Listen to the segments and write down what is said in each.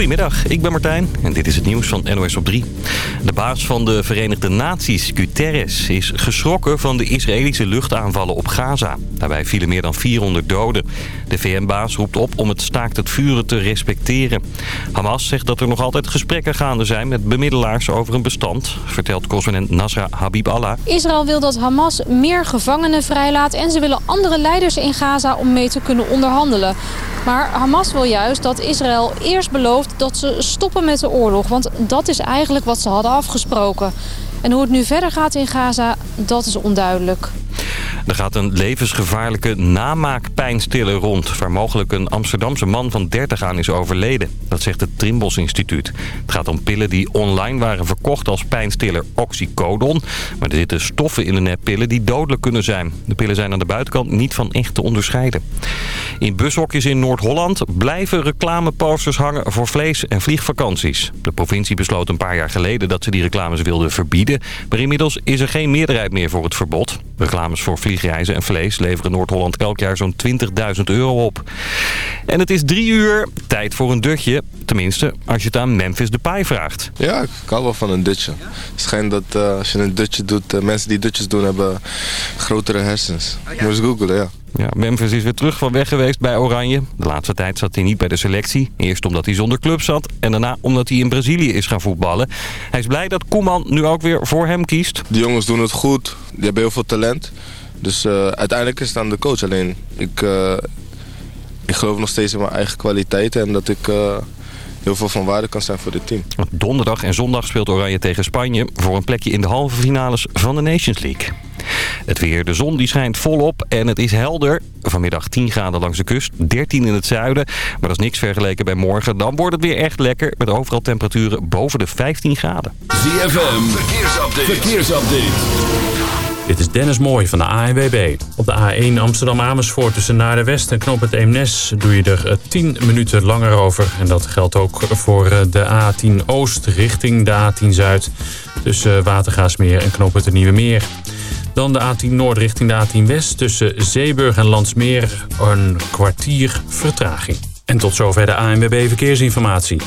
Goedemiddag, ik ben Martijn en dit is het nieuws van NOS op 3. De baas van de Verenigde Naties, Guterres, is geschrokken van de Israëlische luchtaanvallen op Gaza. Daarbij vielen meer dan 400 doden. De VN-baas roept op om het staakt het vuren te respecteren. Hamas zegt dat er nog altijd gesprekken gaande zijn met bemiddelaars over een bestand, vertelt correspondent Nasra Habib Allah. Israël wil dat Hamas meer gevangenen vrijlaat en ze willen andere leiders in Gaza om mee te kunnen onderhandelen. Maar Hamas wil juist dat Israël eerst belooft dat ze stoppen met de oorlog. Want dat is eigenlijk wat ze hadden afgesproken. En hoe het nu verder gaat in Gaza, dat is onduidelijk. Er gaat een levensgevaarlijke namaakpijnstiller rond... waar mogelijk een Amsterdamse man van 30 aan is overleden. Dat zegt het Trimbos Instituut. Het gaat om pillen die online waren verkocht als pijnstiller oxycodon. Maar er zitten stoffen in de neppillen die dodelijk kunnen zijn. De pillen zijn aan de buitenkant niet van echt te onderscheiden. In bushokjes in Noord-Holland blijven reclameposters hangen voor vlees- en vliegvakanties. De provincie besloot een paar jaar geleden dat ze die reclames wilden verbieden. Maar inmiddels is er geen meerderheid meer voor het verbod. Reclames voor vliegreizen en vlees leveren Noord-Holland elk jaar zo'n 20.000 euro op. En het is drie uur, tijd voor een dutje. Tenminste, als je het aan Memphis Depay vraagt. Ja, ik hou wel van een dutje. Het schijnt dat uh, als je een dutje doet, uh, mensen die dutjes doen hebben grotere hersens. Moet eens googlen, ja. Ja, Memphis is weer terug van weg geweest bij Oranje. De laatste tijd zat hij niet bij de selectie. Eerst omdat hij zonder club zat en daarna omdat hij in Brazilië is gaan voetballen. Hij is blij dat Koeman nu ook weer voor hem kiest. De jongens doen het goed, die hebben heel veel talent. Dus uh, uiteindelijk is het aan de coach. Alleen ik, uh, ik geloof nog steeds in mijn eigen kwaliteiten en dat ik... Uh, heel veel van waarde kan zijn voor dit team. Donderdag en zondag speelt Oranje tegen Spanje... voor een plekje in de halve finales van de Nations League. Het weer, de zon die schijnt volop en het is helder. Vanmiddag 10 graden langs de kust, 13 in het zuiden. Maar dat is niks vergeleken bij morgen. Dan wordt het weer echt lekker met overal temperaturen boven de 15 graden. ZFM, verkeersupdate. verkeersupdate. Dit is Dennis Mooij van de ANWB. Op de A1 Amsterdam-Amersfoort tussen Naar de West en Knop het Eemnes... doe je er 10 minuten langer over. En dat geldt ook voor de A10 Oost richting de A10 Zuid... tussen Watergaasmeer en Knop het Nieuwe Meer. Dan de A10 Noord richting de A10 West tussen Zeeburg en Landsmeer... een kwartier vertraging. En tot zover de ANWB Verkeersinformatie.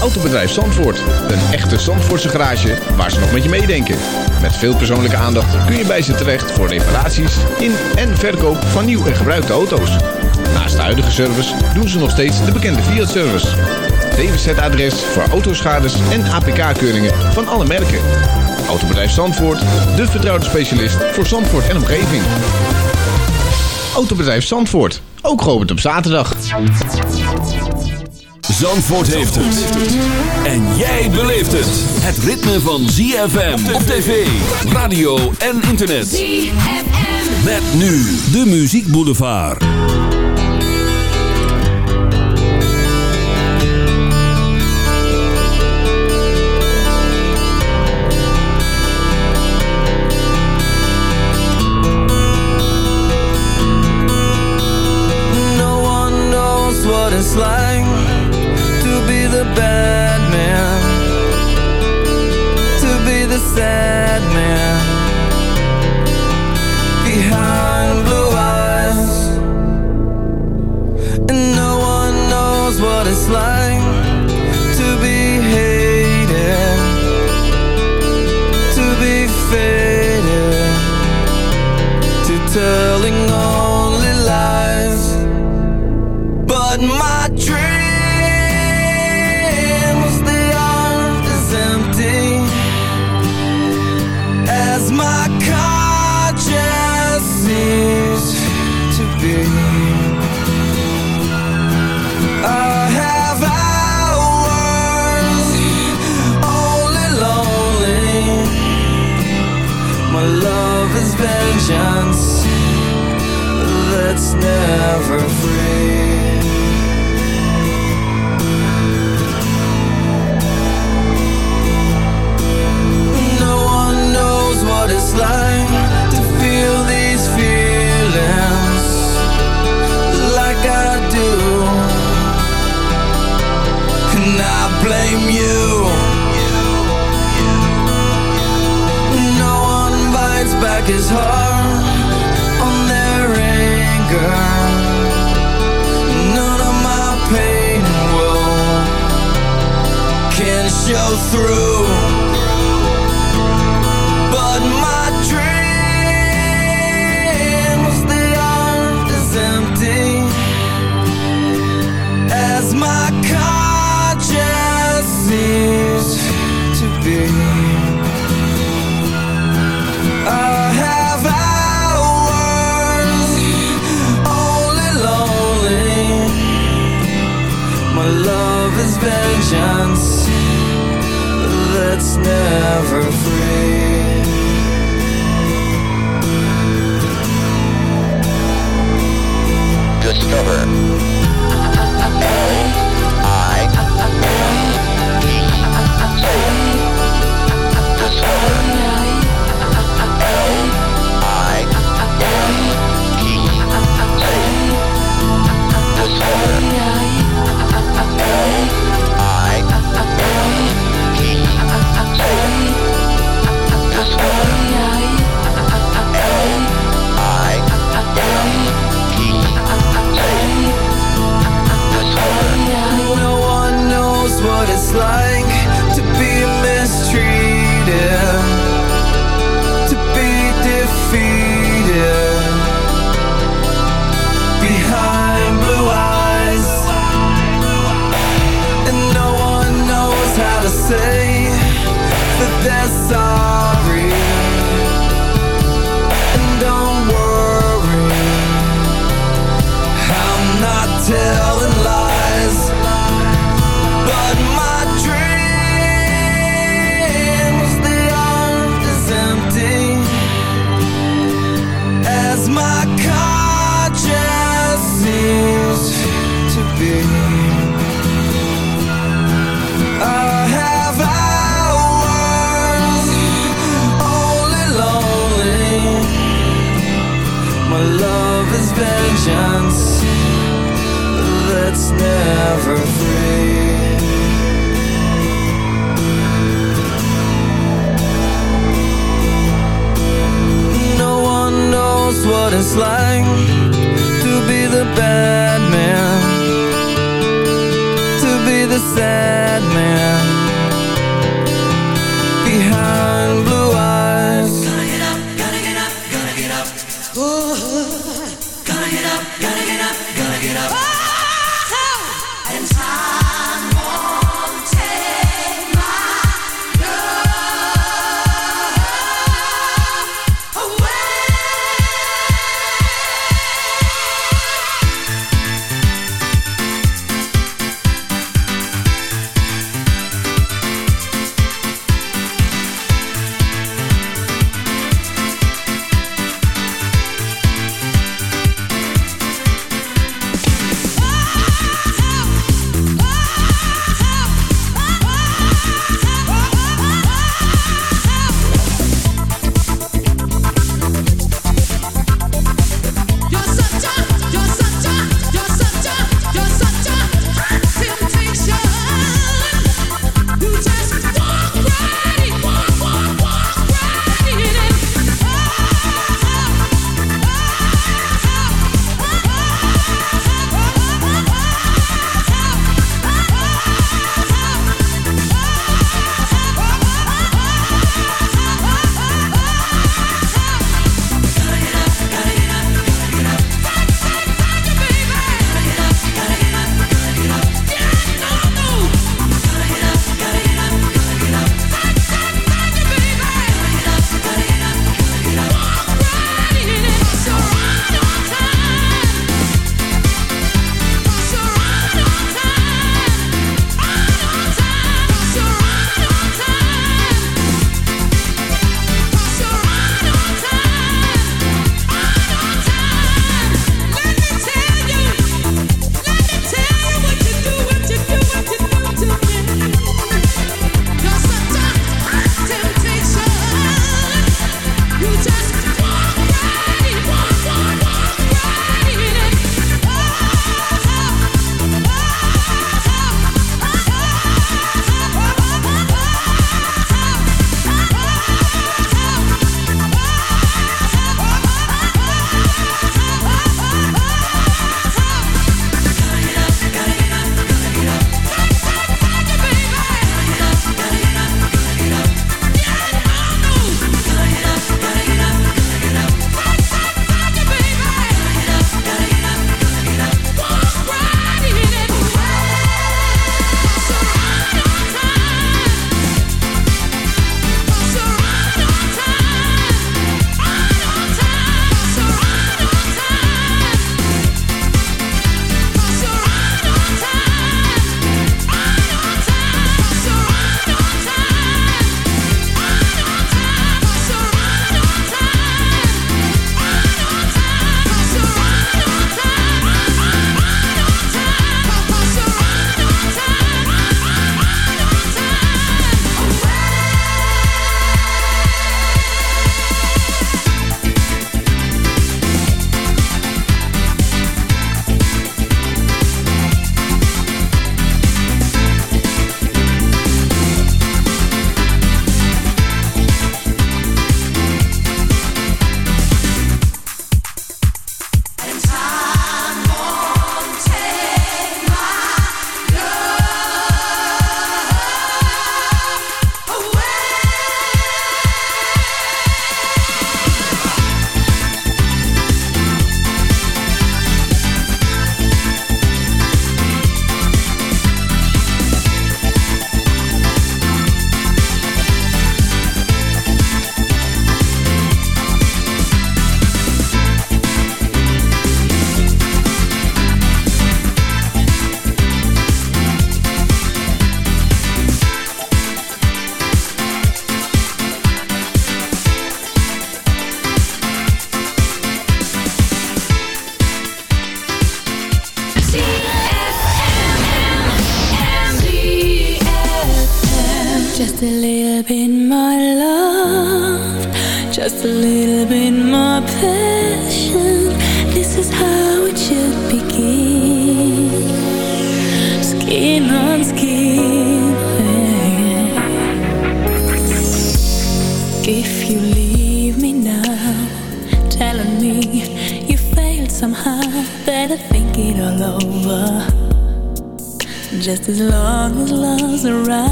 Autobedrijf Zandvoort. Een echte Zandvoortse garage waar ze nog met je meedenken. Met veel persoonlijke aandacht kun je bij ze terecht voor reparaties in en verkoop van nieuw en gebruikte auto's. Naast de huidige service doen ze nog steeds de bekende Fiat-service. DWZ-adres voor autoschades en APK-keuringen van alle merken. Autobedrijf Zandvoort, de vertrouwde specialist voor Zandvoort en omgeving. Autobedrijf Zandvoort, ook geopend op zaterdag. Zandvoort heeft het. En jij beleeft het. Het ritme van ZFM op tv, radio en internet. ZFM. Met nu de Muziek Boulevard. Knows what it's like the bad man To be the sad man that's never free. The sad man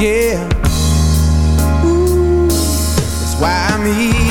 yeah. Ooh, that's why I'm here.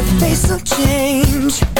your face will change.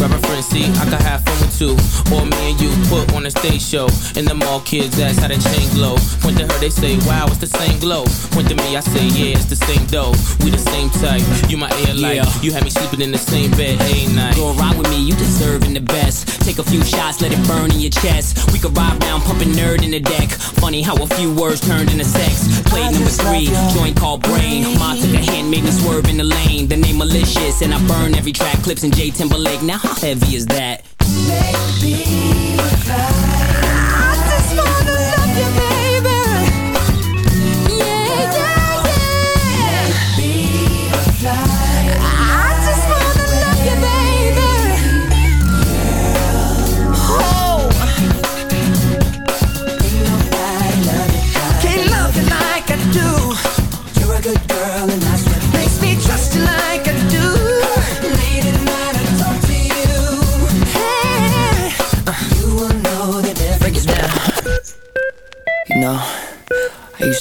And a friend, see, I can have fun with two. Or me and you put on a stage show. And them all kids ask how the chain glow. Point to her, they say, wow, it's the same glow. Point to me, I say, yeah, it's the same dough. We the same type. You my air light. Yeah. You had me sleeping in the same bed every night. Go ride with me, you deserving the best. Take a few shots, let it burn in your chest. We could ride round, pumping nerd in the deck. Funny how a few words turned into sex. Plate number three, joint called brain. Ma took a hand, made me swerve in the lane. The name malicious, and I burn every track. Clips in J Timberlake. Now heavy as that. Maybe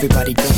Everybody go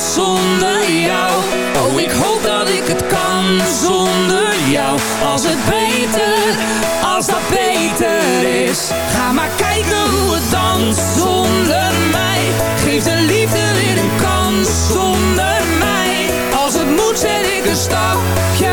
zonder jou. Oh, ik hoop dat ik het kan zonder jou. Als het beter, als dat beter is. Ga maar kijken hoe het dan zonder mij. Geef de liefde weer een kans zonder mij. Als het moet zet ik een stapje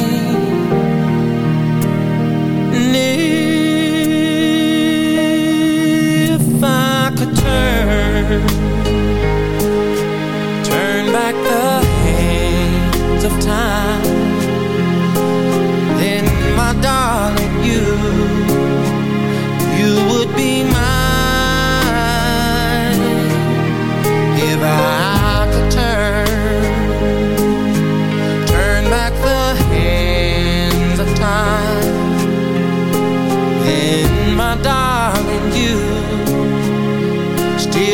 need.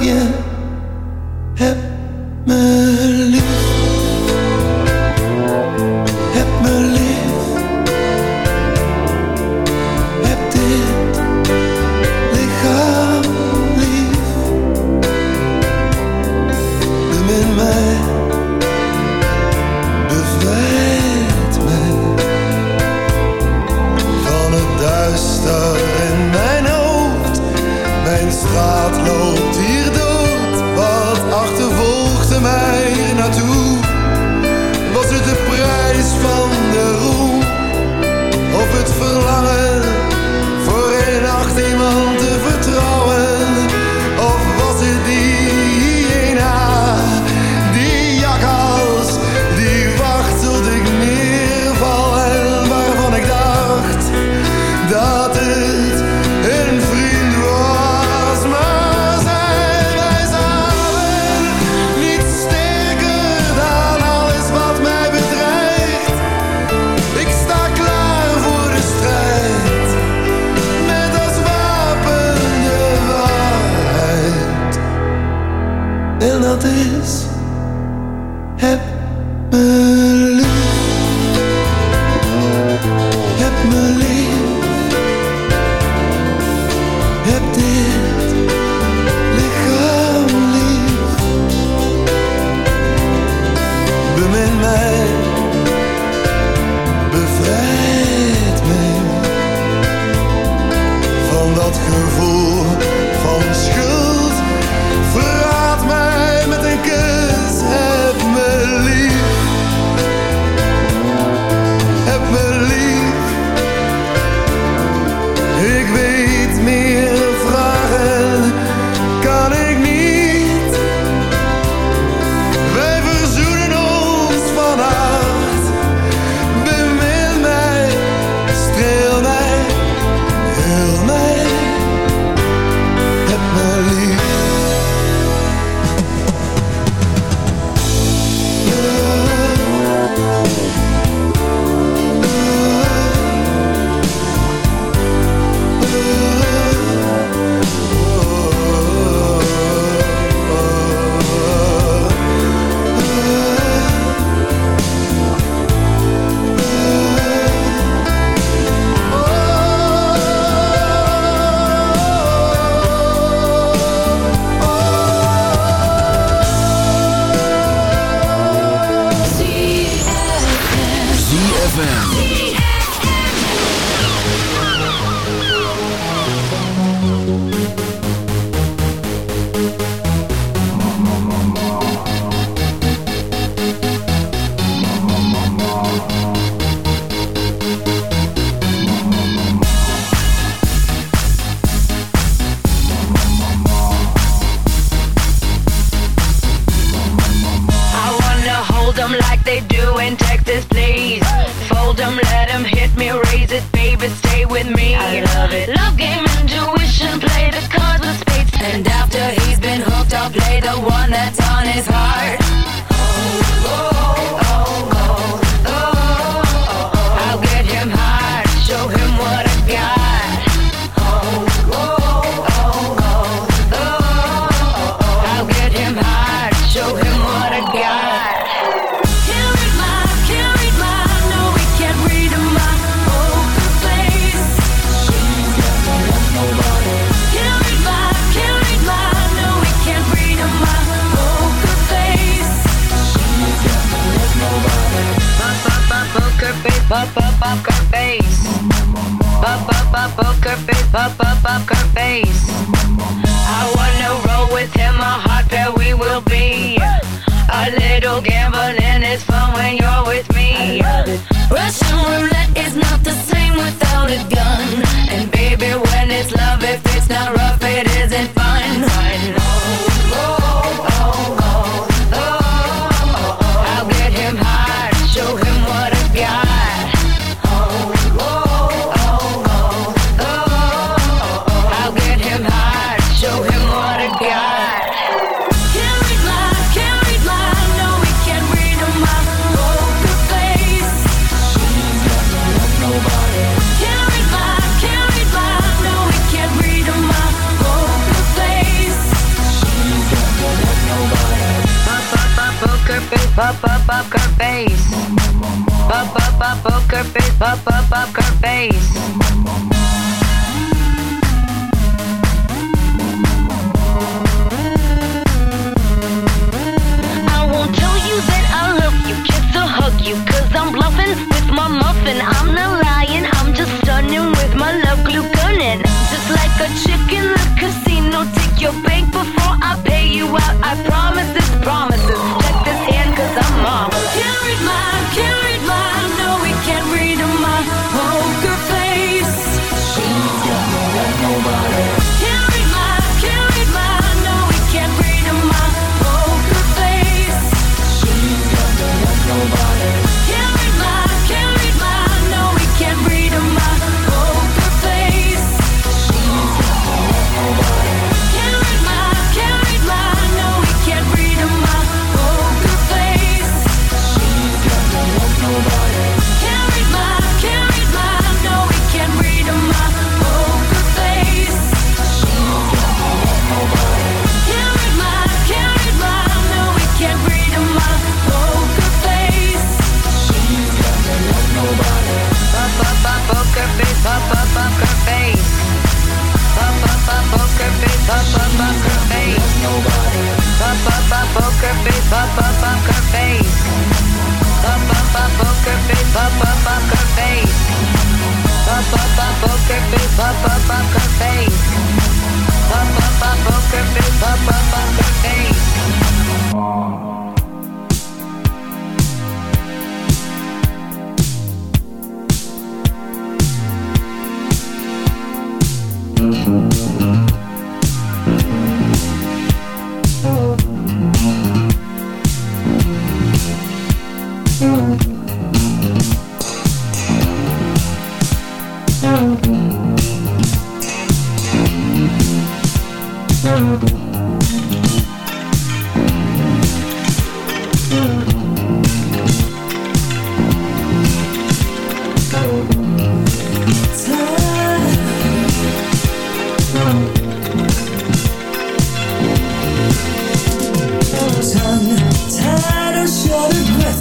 Je hebt me lief.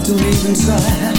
to leave inside